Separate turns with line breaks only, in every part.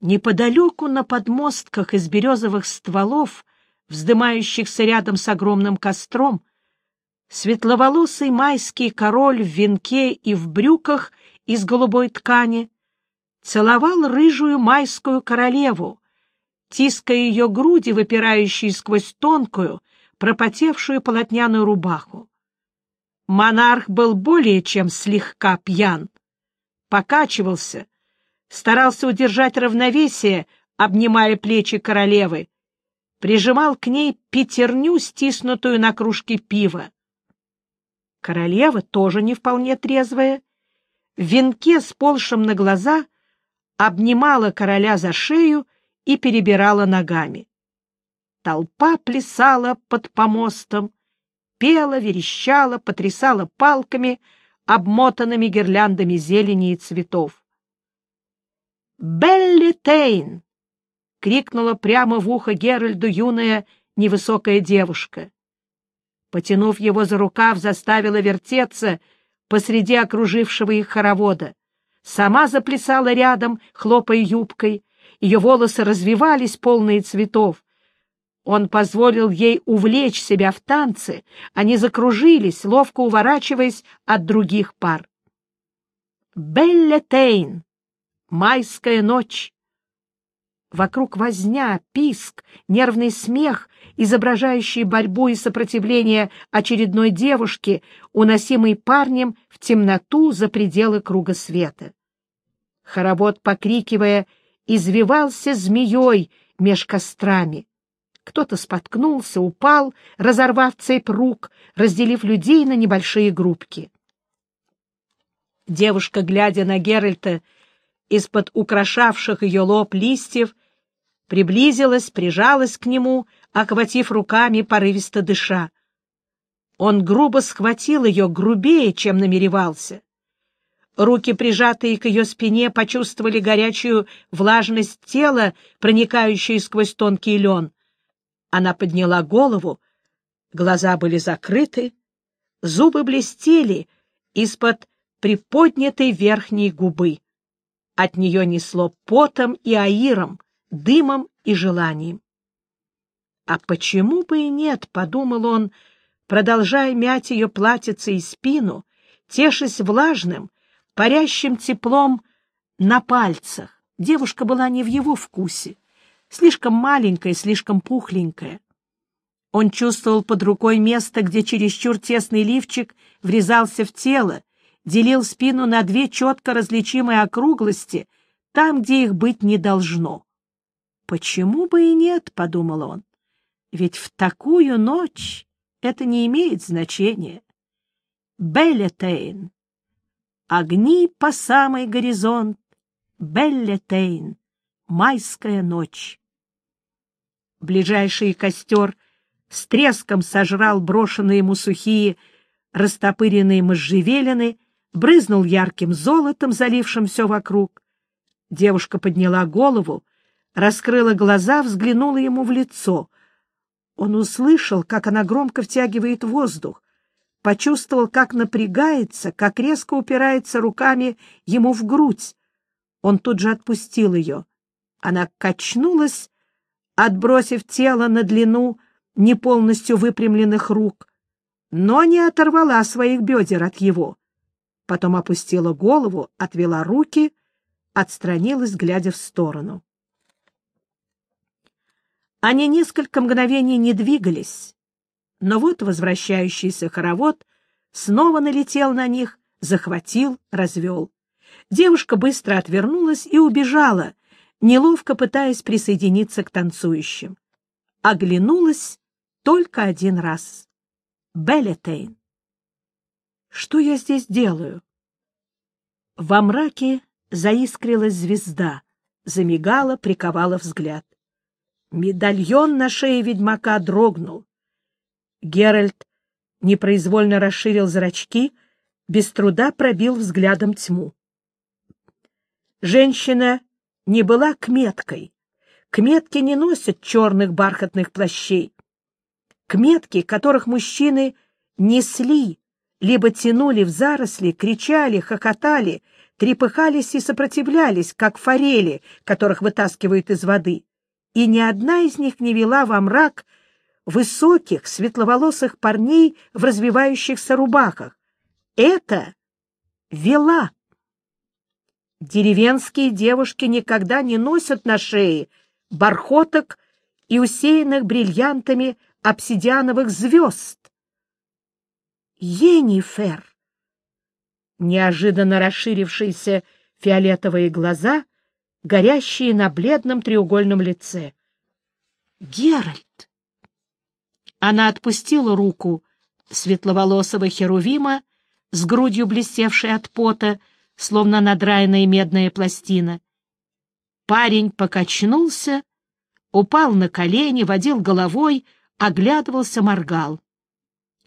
Неподалеку на подмостках из березовых стволов, вздымающихся рядом с огромным костром, светловолосый майский король в венке и в брюках из голубой ткани целовал рыжую майскую королеву, тиская ее груди, выпирающие сквозь тонкую, пропотевшую полотняную рубаху. Монарх был более чем слегка пьян, покачивался, старался удержать равновесие, обнимая плечи королевы, прижимал к ней пятерню, стиснутую на кружке пива. Королева, тоже не вполне трезвая, в венке, сползшем на глаза, обнимала короля за шею и перебирала ногами. Толпа плясала под помостом, пела, верещала, потрясала палками, обмотанными гирляндами зелени и цветов. «Белли Тейн!» — крикнула прямо в ухо Геральду юная невысокая девушка. Потянув его за рукав, заставила вертеться посреди окружившего их хоровода. Сама заплясала рядом, хлопая юбкой. Ее волосы развивались, полные цветов. Он позволил ей увлечь себя в танце, они закружились, ловко уворачиваясь от других пар. «Белле Тейн! Майская ночь!» Вокруг возня, писк, нервный смех, изображающий борьбу и сопротивление очередной девушки, уносимой парнем в темноту за пределы круга света. Хоровод, покрикивая, извивался змеей меж кострами. Кто-то споткнулся, упал, разорвав цепь рук, разделив людей на небольшие группки. Девушка, глядя на Геральта из-под украшавших ее лоб листьев, приблизилась, прижалась к нему, охватив руками, порывисто дыша. Он грубо схватил ее, грубее, чем намеревался. Руки, прижатые к ее спине, почувствовали горячую влажность тела, проникающую сквозь тонкий лен. Она подняла голову, глаза были закрыты, зубы блестели из-под приподнятой верхней губы. От нее несло потом и аиром, дымом и желанием. «А почему бы и нет?» — подумал он, продолжая мять ее платьице и спину, тешась влажным, парящим теплом на пальцах. Девушка была не в его вкусе, слишком маленькая, слишком пухленькая. Он чувствовал под рукой место, где чересчур тесный лифчик врезался в тело, делил спину на две четко различимые округлости, там, где их быть не должно. «Почему бы и нет?» — подумал он. «Ведь в такую ночь это не имеет значения». Беллетейн. Огни по самый горизонт. Беллетейн. Майская ночь. Ближайший костер с треском сожрал брошенные ему сухие, растопыренные можжевелины, брызнул ярким золотом, залившим все вокруг. Девушка подняла голову, раскрыла глаза, взглянула ему в лицо. Он услышал, как она громко втягивает воздух, почувствовал, как напрягается, как резко упирается руками ему в грудь. Он тут же отпустил ее. Она качнулась, отбросив тело на длину не полностью выпрямленных рук, но не оторвала своих бедер от его. Потом опустила голову, отвела руки, отстранилась, глядя в сторону. Они несколько мгновений не двигались, но вот возвращающийся хоровод снова налетел на них, захватил, развел. Девушка быстро отвернулась и убежала, неловко пытаясь присоединиться к танцующим. Оглянулась только один раз. Беллетейн. Что я здесь делаю? Во мраке заискрилась звезда, замигала, приковала взгляд. Медальон на шее ведьмака дрогнул. Геральт непроизвольно расширил зрачки, без труда пробил взглядом тьму. Женщина не была кметкой. Кметки не носят черных бархатных плащей. Кметки, которых мужчины несли, либо тянули в заросли, кричали, хохотали, трепыхались и сопротивлялись, как форели, которых вытаскивают из воды, и ни одна из них не вела во мрак высоких, светловолосых парней в развивающихся рубахах. Это вела. Деревенские девушки никогда не носят на шее бархоток и усеянных бриллиантами обсидиановых звезд. Енифер! Неожиданно расширившиеся фиолетовые глаза, горящие на бледном треугольном лице. Геральт! Она отпустила руку светловолосого херувима с грудью блестевшей от пота, словно надраенная медная пластина. Парень покачнулся, упал на колени, водил головой, оглядывался, моргал.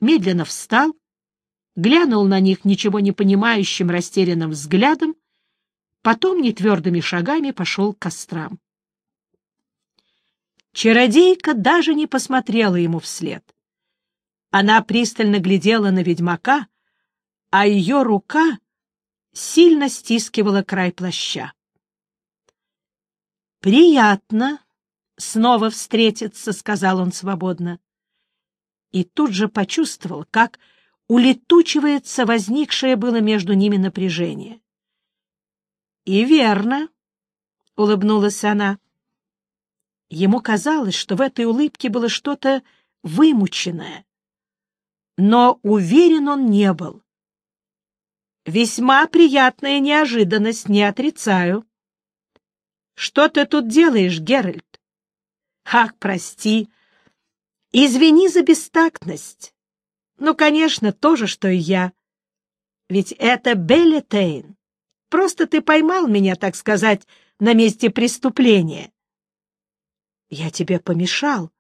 Медленно встал, глянул на них ничего не понимающим растерянным взглядом, потом нетвердыми шагами пошел к кострам. Чародейка даже не посмотрела ему вслед. Она пристально глядела на ведьмака, а ее рука сильно стискивала край плаща. «Приятно снова встретиться», — сказал он свободно. И тут же почувствовал, как улетучивается возникшее было между ними напряжение. «И верно», — улыбнулась она. Ему казалось, что в этой улыбке было что-то вымученное. Но уверен он не был. Весьма приятная неожиданность, не отрицаю. Что ты тут делаешь, Геральт? Ах, прости. Извини за бестактность. Ну, конечно, то же, что и я. Ведь это Беллетейн. Просто ты поймал меня, так сказать, на месте преступления. Я тебе помешал.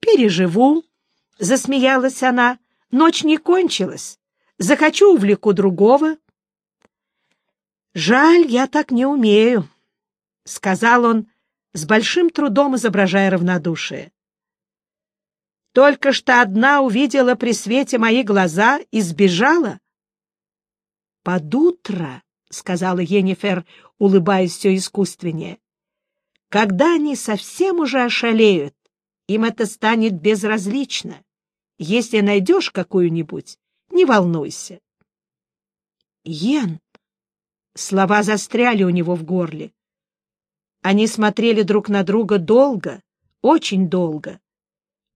Переживу, — засмеялась она. Ночь не кончилась. Захочу, увлеку другого. Жаль, я так не умею, — сказал он, с большим трудом изображая равнодушие. Только что одна увидела при свете мои глаза и сбежала. — Под утро, — сказала Енифер, улыбаясь все искусственнее, когда они совсем уже ошалеют, им это станет безразлично. Если найдешь какую-нибудь, не волнуйся. Йен. Слова застряли у него в горле. Они смотрели друг на друга долго, очень долго,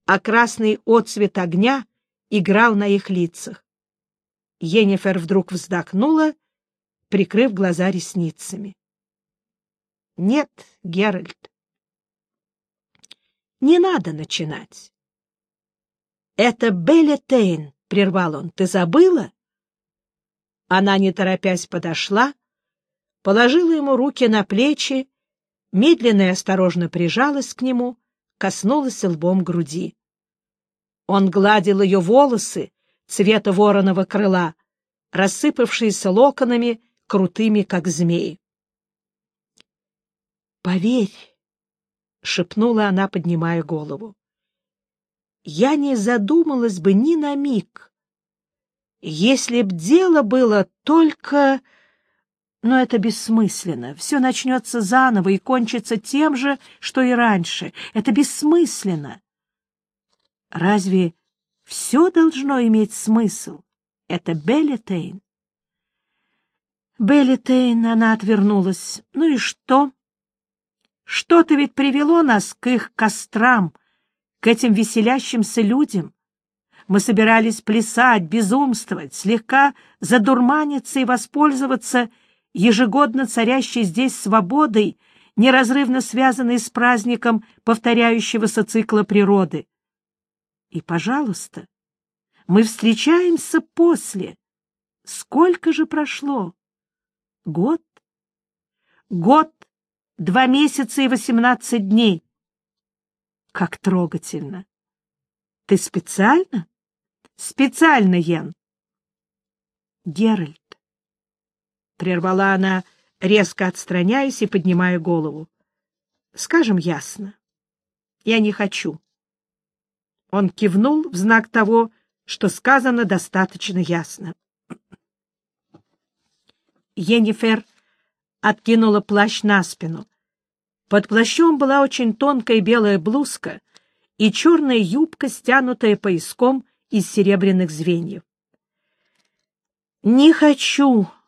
а красный отцвет огня играл на их лицах. Енифер вдруг вздохнула, прикрыв глаза ресницами. Нет, Геральт. Не надо начинать. Это Белли Тейн, — прервал он. Ты забыла? Она, не торопясь, подошла, положила ему руки на плечи, медленно и осторожно прижалась к нему, коснулась лбом груди. Он гладил ее волосы цвета вороного крыла, рассыпавшиеся локонами, крутыми, как змеи. Поверь, — шепнула она, поднимая голову, — я не задумалась бы ни на миг, если б дело было только... Но это бессмысленно. Все начнется заново и кончится тем же, что и раньше. Это бессмысленно. Разве все должно иметь смысл? Это Беллитейн. Беллитейн, она отвернулась. Ну и что? Что-то ведь привело нас к их кострам, к этим веселящимся людям. Мы собирались плясать, безумствовать, слегка задурманиться и воспользоваться ежегодно царящей здесь свободой, неразрывно связанной с праздником повторяющегося цикла природы. И, пожалуйста, мы встречаемся после. Сколько же прошло? Год? Год Два месяца и восемнадцать дней. Как трогательно. Ты специально? Специально, Йен. Геральт. Прервала она, резко отстраняясь и поднимая голову. Скажем ясно. Я не хочу. Он кивнул в знак того, что сказано достаточно ясно. Енифер откинула плащ на спину. Под плащом была очень тонкая белая блузка и черная юбка, стянутая пояском из серебряных звеньев. «Не хочу», —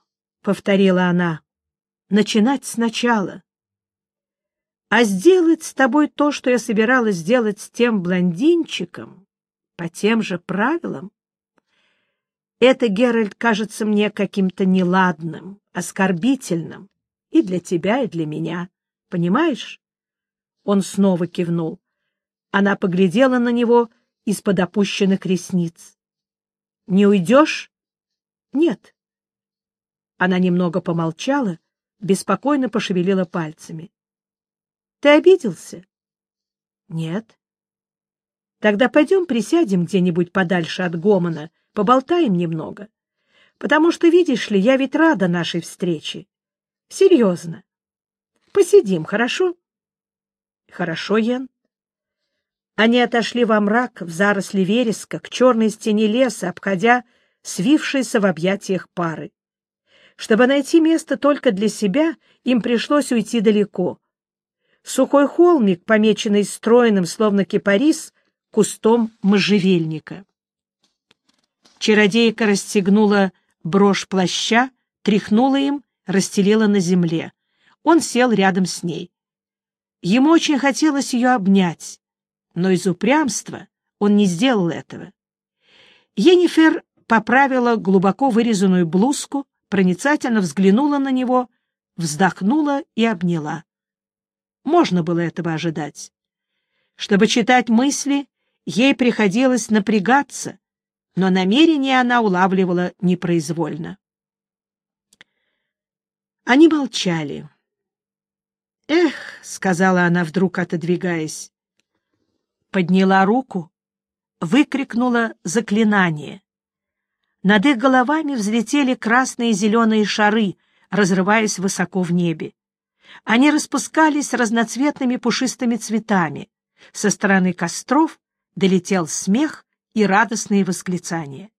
повторила она, — «начинать сначала. А сделать с тобой то, что я собиралась сделать с тем блондинчиком, по тем же правилам, это, Геральт, кажется мне каким-то неладным, оскорбительным и для тебя, и для меня. Понимаешь? Он снова кивнул. Она поглядела на него из-под опущенных ресниц. — Не уйдешь? — Нет. Она немного помолчала, беспокойно пошевелила пальцами. — Ты обиделся? — Нет. — Тогда пойдем присядем где-нибудь подальше от гомона, поболтаем немного. Потому что, видишь ли, я ведь рада нашей встрече. Серьезно. Посидим, хорошо? Хорошо, Йен. Они отошли во мрак, в заросли вереска, к черной стене леса, обходя свившиеся в объятиях пары. Чтобы найти место только для себя, им пришлось уйти далеко. Сухой холмик, помеченный стройным, словно кипарис, кустом можжевельника. Чародейка расстегнула брошь плаща, тряхнула им, расстелила на земле. Он сел рядом с ней. Ему очень хотелось ее обнять, но из упрямства он не сделал этого. Енифер поправила глубоко вырезанную блузку, проницательно взглянула на него, вздохнула и обняла. Можно было этого ожидать. Чтобы читать мысли, ей приходилось напрягаться, но намерение она улавливала непроизвольно. Они молчали. «Эх», — сказала она, вдруг отодвигаясь, подняла руку, выкрикнула заклинание. Над их головами взлетели красные и зеленые шары, разрываясь высоко в небе. Они распускались разноцветными пушистыми цветами. Со стороны костров долетел смех и радостные восклицания.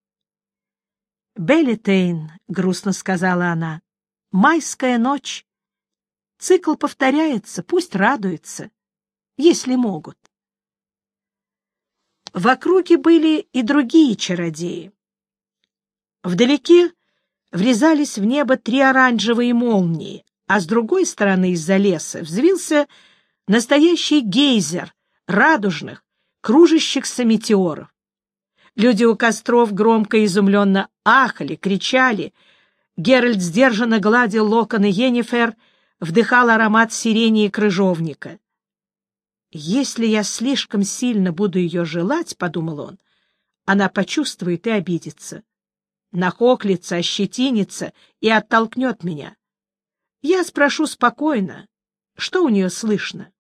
«Беллитейн», — грустно сказала она, — «майская ночь. Цикл повторяется, пусть радуются, если могут». В округе были и другие чародеи. Вдалеке врезались в небо три оранжевые молнии, а с другой стороны из-за леса взвился настоящий гейзер радужных, кружащихся метеоров. Люди у костров громко и изумленно ахали, кричали. Геральт сдержанно гладил локоны Йеннифер, вдыхал аромат сирени и крыжовника. «Если я слишком сильно буду ее желать, — подумал он, — она почувствует и обидится, нахоклится, ощетинится и оттолкнет меня. Я спрошу спокойно, что у нее слышно?»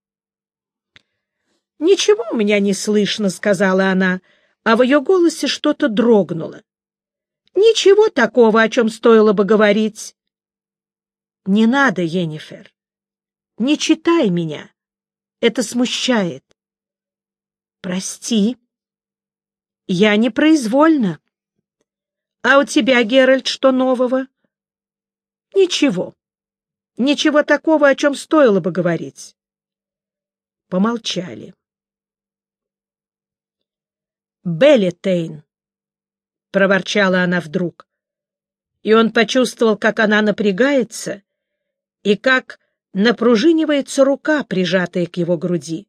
«Ничего у меня не слышно», — сказала она, — а в ее голосе что-то дрогнуло. Ничего такого, о чем стоило бы говорить. Не надо, Енифер. Не читай меня. Это смущает. Прости. Я непроизвольно. А у тебя, Геральт, что нового? Ничего. Ничего такого, о чем стоило бы говорить. Помолчали. Беллитейн, — проворчала она вдруг. И он почувствовал, как она напрягается и как напружинивается рука, прижатая к его груди.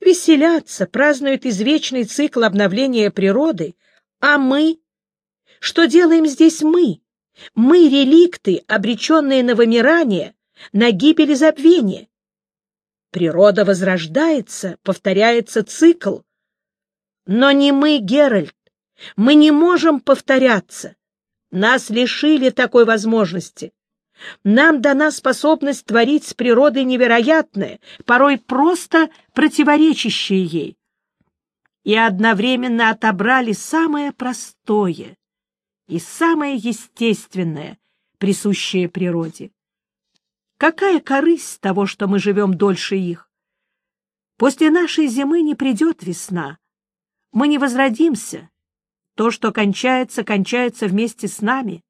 Веселятся, празднуют извечный цикл обновления природы, а мы? Что делаем здесь мы? Мы — реликты, обреченные на вымирание, на гибель и забвение. Природа возрождается, повторяется цикл, но не мы, Геральт. Мы не можем повторяться. Нас лишили такой возможности. Нам дана способность творить с природой невероятное, порой просто противоречащее ей. И одновременно отобрали самое простое и самое естественное, присущее природе. Какая корысть того, что мы живем дольше их? После нашей зимы не придет весна, мы не возродимся. То, что кончается, кончается вместе с нами.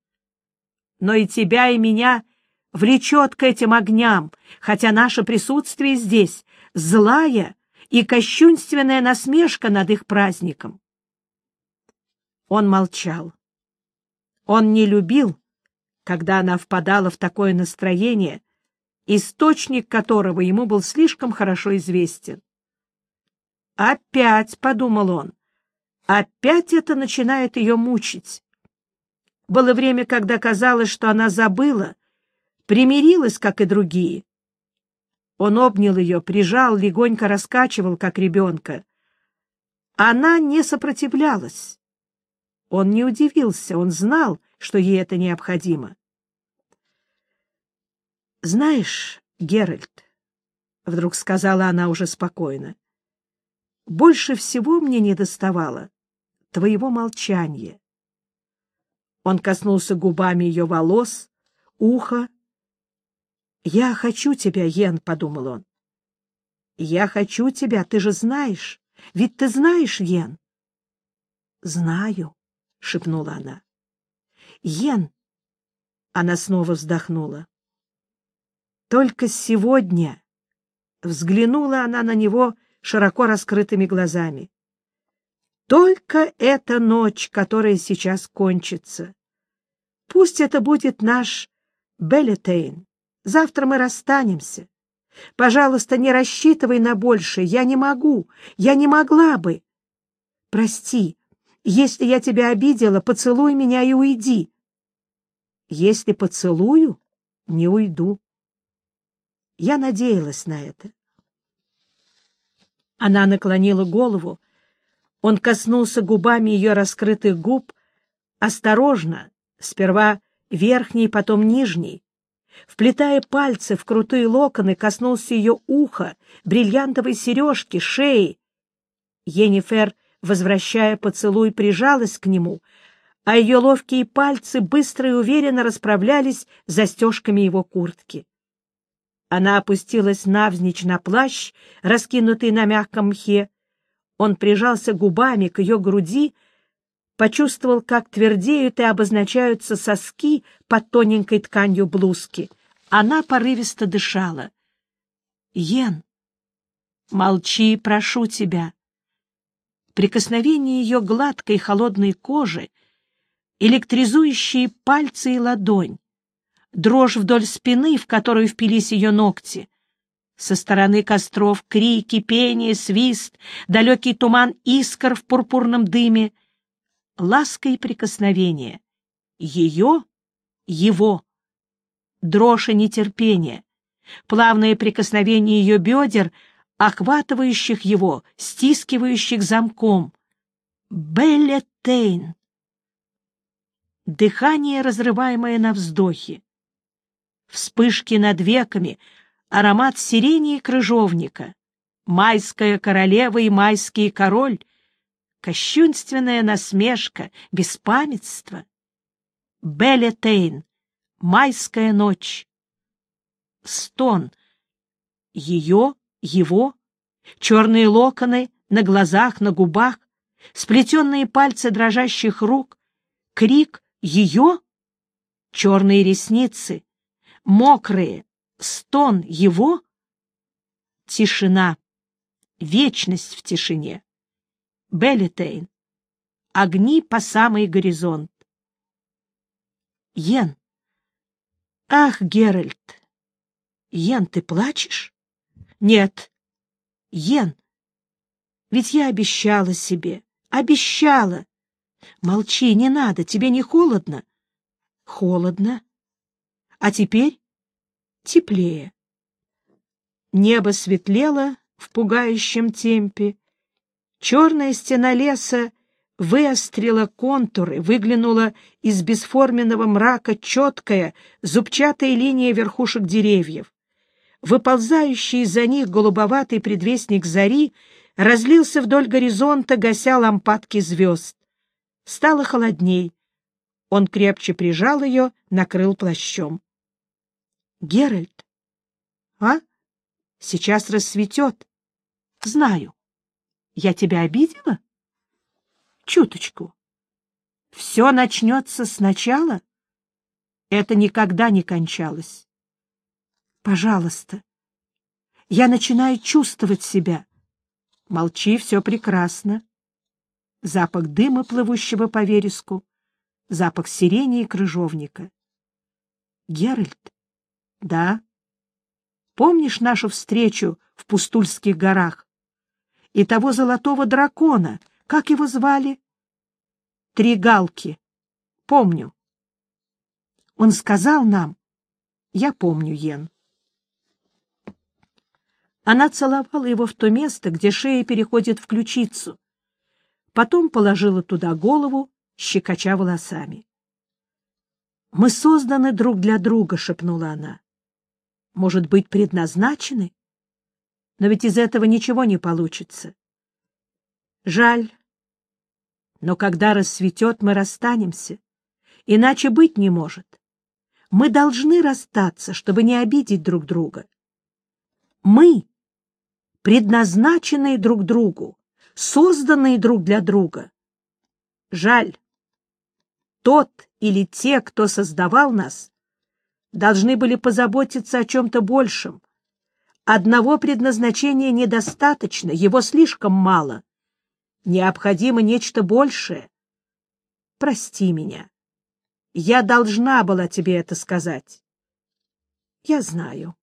но и тебя, и меня влечет к этим огням, хотя наше присутствие здесь — злая и кощунственная насмешка над их праздником. Он молчал. Он не любил, когда она впадала в такое настроение, источник которого ему был слишком хорошо известен. «Опять», — подумал он, — «опять это начинает ее мучить». Было время, когда казалось, что она забыла, примирилась, как и другие. Он обнял ее, прижал, легонько раскачивал, как ребенка. Она не сопротивлялась. Он не удивился, он знал, что ей это необходимо. «Знаешь, Геральт», — вдруг сказала она уже спокойно, — «больше всего мне не доставало твоего молчания». Он коснулся губами ее волос, уха. «Я хочу тебя, Йен», — подумал он. «Я хочу тебя, ты же знаешь. Ведь ты знаешь, Йен». «Знаю», — шепнула она. «Йен!» — она снова вздохнула. Только сегодня взглянула она на него широко раскрытыми глазами. Только эта ночь, которая сейчас кончится. Пусть это будет наш Беллетейн. Завтра мы расстанемся. Пожалуйста, не рассчитывай на большее. Я не могу. Я не могла бы. Прости, если я тебя обидела, поцелуй меня и уйди. Если поцелую, не уйду. Я надеялась на это. Она наклонила голову. Он коснулся губами ее раскрытых губ, осторожно, сперва верхней, потом нижней. Вплетая пальцы в крутые локоны, коснулся ее уха, бриллиантовой сережки, шеи. Енифер возвращая поцелуй, прижалась к нему, а ее ловкие пальцы быстро и уверенно расправлялись застежками его куртки. Она опустилась навзничь на плащ, раскинутый на мягком мхе. Он прижался губами к ее груди, почувствовал, как твердеют и обозначаются соски под тоненькой тканью блузки. Она порывисто дышала. — Йен, молчи, прошу тебя. Прикосновение ее гладкой холодной кожи, электризующие пальцы и ладонь, дрожь вдоль спины, в которую впились ее ногти. Со стороны костров крики, пение, свист, далекий туман искр в пурпурном дыме. Ласка и прикосновение. Ее, его. Дрожь и нетерпение. Плавное прикосновение ее бедер — охватывающих его, стискивающих замком. Беллетейн! Дыхание, разрываемое на вздохе. Вспышки над веками, аромат сирени и крыжовника. Майская королева и майский король. Кощунственная насмешка, беспамятство. Беллетейн! Майская ночь. Стон. Ее его, черные локоны на глазах, на губах, сплетенные пальцы дрожащих рук, крик ее, черные ресницы, мокрые, стон его, тишина, вечность в тишине. Беллитейн. Огни по самый горизонт. Йен. Ах, Геральт. Йен, ты плачешь? Нет. Йен, ведь я обещала себе, обещала. Молчи, не надо, тебе не холодно? Холодно. А теперь теплее. Небо светлело в пугающем темпе. Черная стена леса выострила контуры, выглянула из бесформенного мрака четкая, зубчатая линия верхушек деревьев выползающий из-за них голубоватый предвестник зари разлился вдоль горизонта, гася лампадки звезд. Стало холодней. Он крепче прижал ее, накрыл плащом. — Геральт? — А? Сейчас рассветет. — Знаю. Я тебя обидела? — Чуточку. — Все начнется сначала? — это никогда не кончалось. Пожалуйста, я начинаю чувствовать себя. Молчи, все прекрасно. Запах дыма, плывущего по вереску, запах сирени и крыжовника. Геральт? Да. Помнишь нашу встречу в Пустульских горах? И того золотого дракона, как его звали? Три галки. Помню. Он сказал нам... Я помню, Йен. Она целовала его в то место, где шея переходит в ключицу. Потом положила туда голову, щекоча волосами. «Мы созданы друг для друга», — шепнула она. «Может быть, предназначены? Но ведь из этого ничего не получится. Жаль. Но когда рассветет, мы расстанемся. Иначе быть не может. Мы должны расстаться, чтобы не обидеть друг друга. Мы предназначенные друг другу, созданные друг для друга. Жаль, тот или те, кто создавал нас, должны были позаботиться о чем-то большем. Одного предназначения недостаточно, его слишком мало. Необходимо нечто большее. Прости меня. Я должна была тебе это сказать. Я знаю.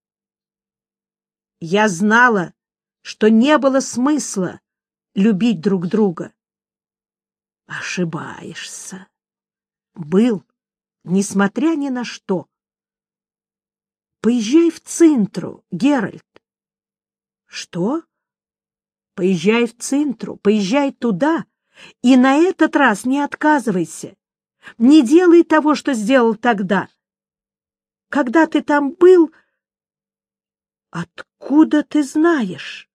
Я знала, что не было смысла любить друг друга. Ошибаешься. Был, несмотря ни на что. Поезжай в Цинтру, Геральт. Что? Поезжай в Цинтру, поезжай туда, и на этот раз не отказывайся. Не делай того, что сделал тогда. Когда ты там был... Откуда ты знаешь?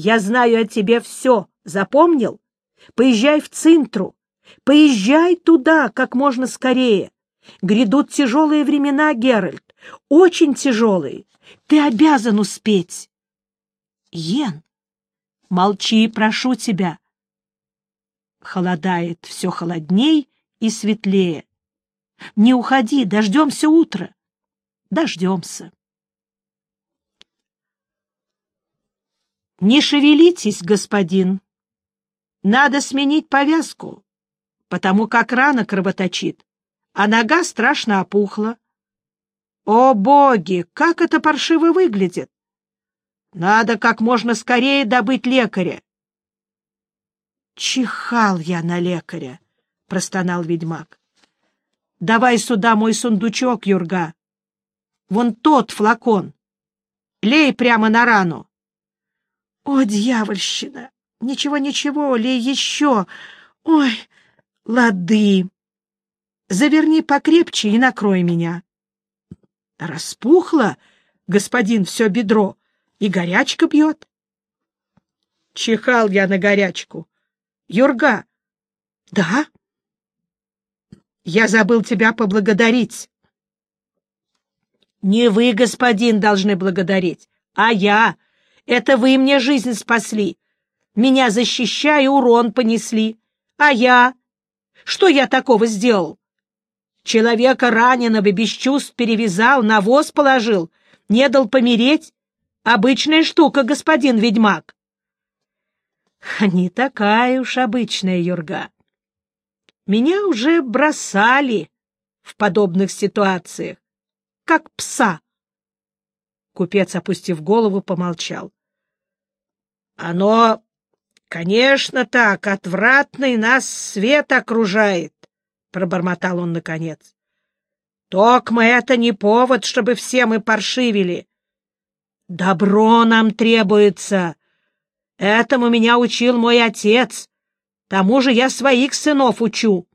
Я знаю о тебе все. Запомнил? Поезжай в Цинтру. Поезжай туда как можно скорее. Грядут тяжелые времена, Геральт. Очень тяжелые. Ты обязан успеть. Йен, молчи, прошу тебя. Холодает все холодней и светлее. Не уходи, дождемся утра. Дождемся. Не шевелитесь, господин. Надо сменить повязку, потому как рана кровоточит, а нога страшно опухла. О, боги, как это паршиво выглядит! Надо как можно скорее добыть лекаря. Чихал я на лекаря, — простонал ведьмак. Давай сюда мой сундучок, Юрга. Вон тот флакон. Лей прямо на рану. О, дьявольщина! Ничего-ничего, ли еще? Ой, лады! Заверни покрепче и накрой меня. Распухло, господин, все бедро, и горячка бьет. Чихал я на горячку. Юрга. Да? Я забыл тебя поблагодарить. Не вы, господин, должны благодарить, а я — это вы мне жизнь спасли. Меня защищая урон понесли. А я? Что я такого сделал? Человека раненого без чувств перевязал, на воз положил, не дал помереть. Обычная штука, господин ведьмак. Не такая уж обычная юрга. Меня уже бросали в подобных ситуациях, как пса. Купец, опустив голову, помолчал. Оно, конечно, так, отвратный нас свет окружает, — пробормотал он наконец. Токма это не повод, чтобы все мы паршивили. Добро нам требуется. Этому меня учил мой отец. Тому же я своих сынов учу.